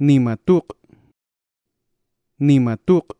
Nimatuk. Nimatuk.